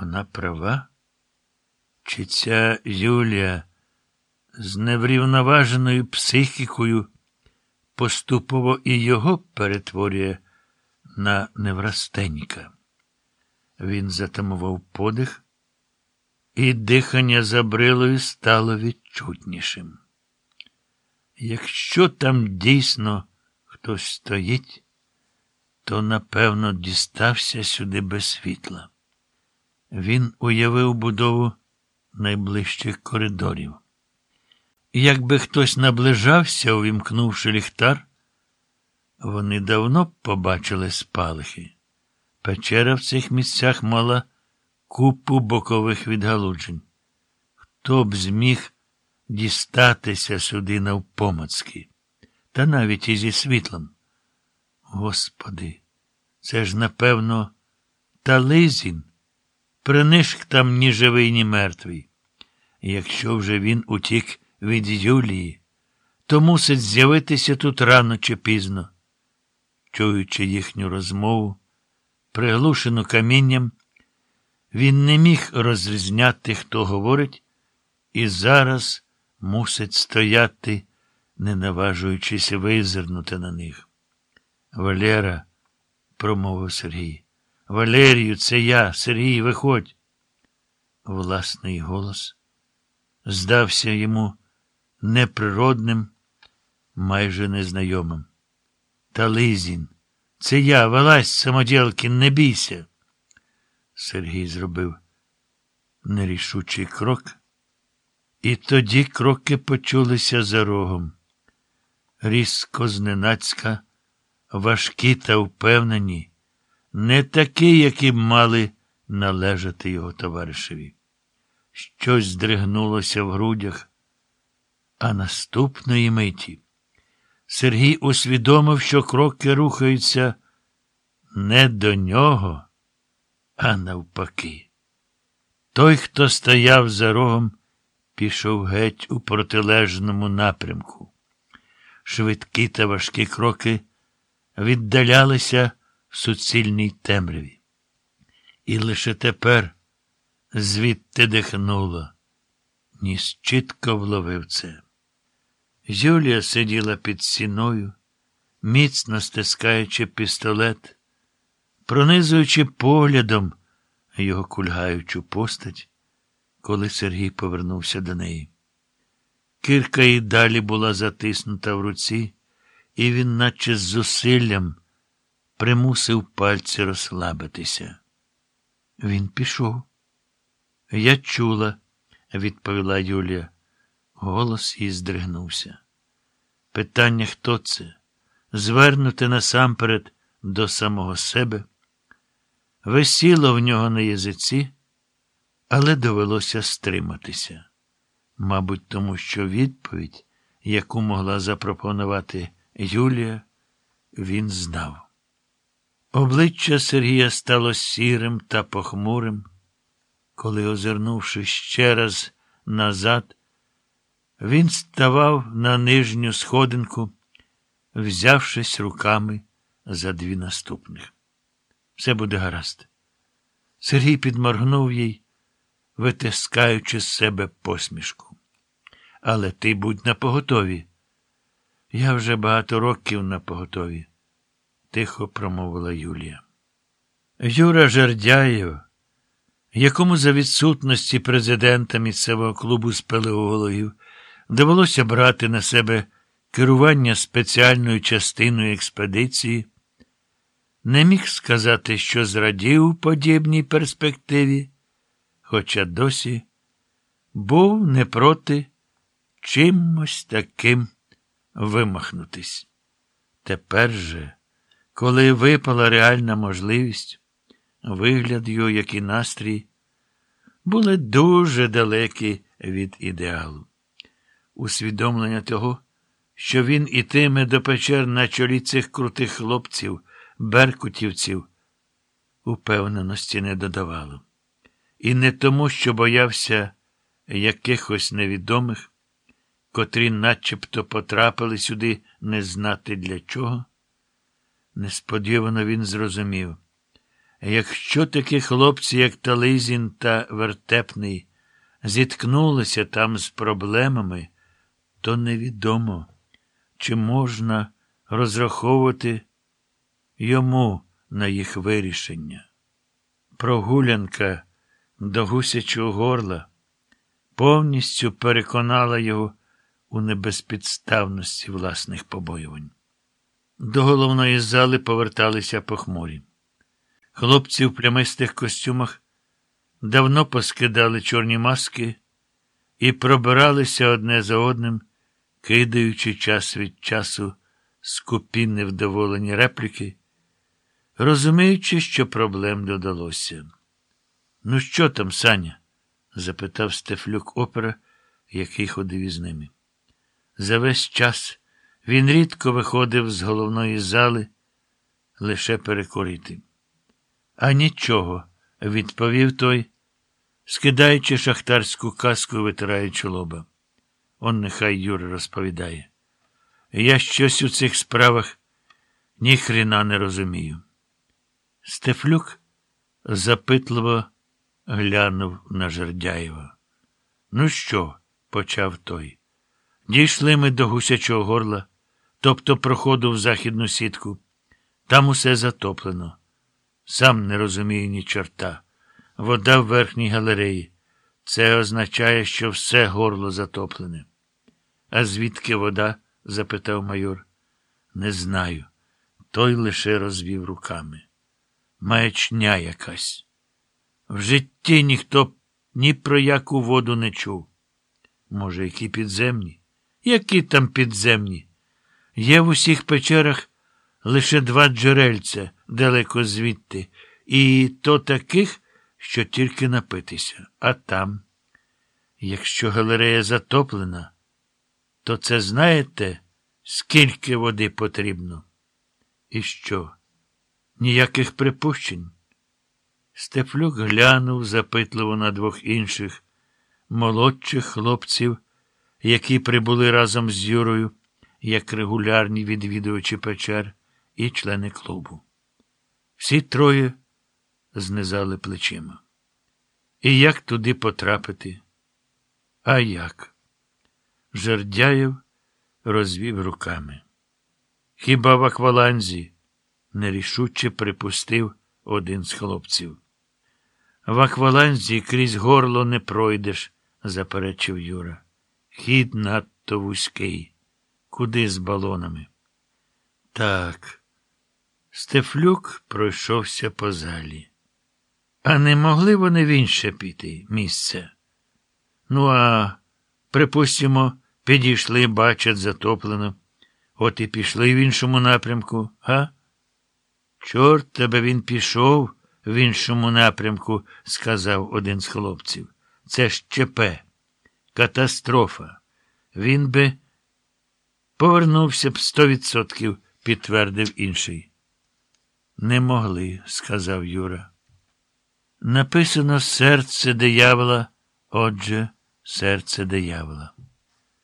Вона права? Чи ця Юлія з неврівноваженою психікою поступово і його перетворює на неврастенька? Він затамував подих, і дихання за брилою стало відчутнішим. Якщо там дійсно хтось стоїть, то, напевно, дістався сюди без світла. Він уявив будову найближчих коридорів. Якби хтось наближався, увімкнувши ліхтар, вони давно б побачили спалахи. Печера в цих місцях мала купу бокових відгалуджень. Хто б зміг дістатися сюди навпомацьки, та навіть і зі світлом. Господи, це ж, напевно, Тализін. Принишк там ні живий, ні мертвий. Якщо вже він утік від Юлії, то мусить з'явитися тут рано чи пізно. Чуючи їхню розмову, приглушену камінням, він не міг розрізняти, хто говорить, і зараз мусить стояти, не наважуючись визирнути на них. Валера, промовив Сергій. Валерію, це я, Сергій, виходь. Власний голос здався йому неприродним, майже незнайомим. Та Лизін, це я, вилазь, самоділкін, не бійся. Сергій зробив нерішучий крок, і тоді кроки почулися за рогом. Різко зненацька, важкі та впевнені, не такі, які б мали належати його товаришеві. Щось здригнулося в грудях, а наступної миті Сергій усвідомив, що кроки рухаються не до нього, а навпаки. Той, хто стояв за рогом, пішов геть у протилежному напрямку. Швидкі та важкі кроки віддалялися суцільній темряві. І лише тепер звідти дихнуло. Ніс чітко вловив це. Юлія сиділа під стіною, міцно стискаючи пістолет, пронизуючи поглядом його кульгаючу постать, коли Сергій повернувся до неї. Кирка і далі була затиснута в руці, і він, наче з зусиллям, примусив пальці розслабитися. Він пішов. Я чула, відповіла Юлія. Голос їй здригнувся. Питання, хто це? Звернути насамперед до самого себе. Висіло в нього на язиці, але довелося стриматися. Мабуть, тому що відповідь, яку могла запропонувати Юлія, він знав. Обличчя Сергія стало сірим та похмурим, коли, озирнувши ще раз назад, він ставав на нижню сходинку, взявшись руками за дві наступних. Все буде гаразд. Сергій підморгнув їй, витискаючи з себе посмішку. Але ти будь на поготові. Я вже багато років на поготові, тихо промовила Юлія. Юра Жердяєв, якому за відсутності президента місцевого клубу спелеологів довелося брати на себе керування спеціальною частиною експедиції, не міг сказати, що зрадів подібній перспективі, хоча досі був не проти чимось таким вимахнутись. Тепер же, коли випала реальна можливість, вигляд його, як і настрій, були дуже далекі від ідеалу. Усвідомлення того, що він ітиме до печер на чолі цих крутих хлопців, беркутівців, упевненості не додавало. І не тому, що боявся якихось невідомих, котрі начебто потрапили сюди не знати для чого. Несподівано він зрозумів. Якщо такі хлопці, як Тализін та Вертепний, зіткнулися там з проблемами, то невідомо, чи можна розраховувати йому на їх вирішення. Прогулянка до гусячого горла повністю переконала його у небезпідставності власних побоювань. До головної зали поверталися похмурі. Хлопці в плямистих костюмах давно поскидали чорні маски і пробиралися одне за одним, кидаючи час від часу скупі невдоволені репліки, розуміючи, що проблем додалося. Ну, що там, Саня? запитав Стефлюк опера, який ходив із ними. За весь час він рідко виходив з головної зали лише перекорити. А нічого, відповів той, скидаючи шахтарську каску витираючи лоба. Он нехай Юра розповідає. Я щось у цих справах ніхрена не розумію. Стефлюк запитливо глянув на Жердяєва. Ну що? почав той. Дійшли ми до гусячого горла, тобто проходу в західну сітку. Там усе затоплено. Сам не розумію ні чорта. Вода в верхній галереї. Це означає, що все горло затоплене. А звідки вода? запитав майор. Не знаю. Той лише розвів руками. Маячня якась. В житті ніхто ні про яку воду не чув. Може, які підземні? Які там підземні? Є в усіх печерах лише два джерельця далеко звідти, і то таких, що тільки напитися. А там, якщо галерея затоплена, то це знаєте, скільки води потрібно? І що? Ніяких припущень? Стефлюк глянув запитливо на двох інших молодших хлопців, які прибули разом з Юрою, як регулярні відвідувачі печер і члени клубу. Всі троє знизали плечима. І як туди потрапити? А як? Жердяєв розвів руками. Хіба в акваланзі? нерішуче припустив один з хлопців. В акваланзі крізь горло не пройдеш, заперечив Юра. Хід надто вузький. Куди з балонами? Так. Стефлюк пройшовся по залі. А не могли вони в інше піти місце? Ну, а, припустимо, підійшли, бачать, затоплено. От і пішли в іншому напрямку, га? Чорт тебе він пішов в іншому напрямку, сказав один з хлопців. Це ж ЧП. Катастрофа. Він би повернувся б сто відсотків, підтвердив інший. Не могли, сказав Юра. Написано серце диявола, отже, серце диявола.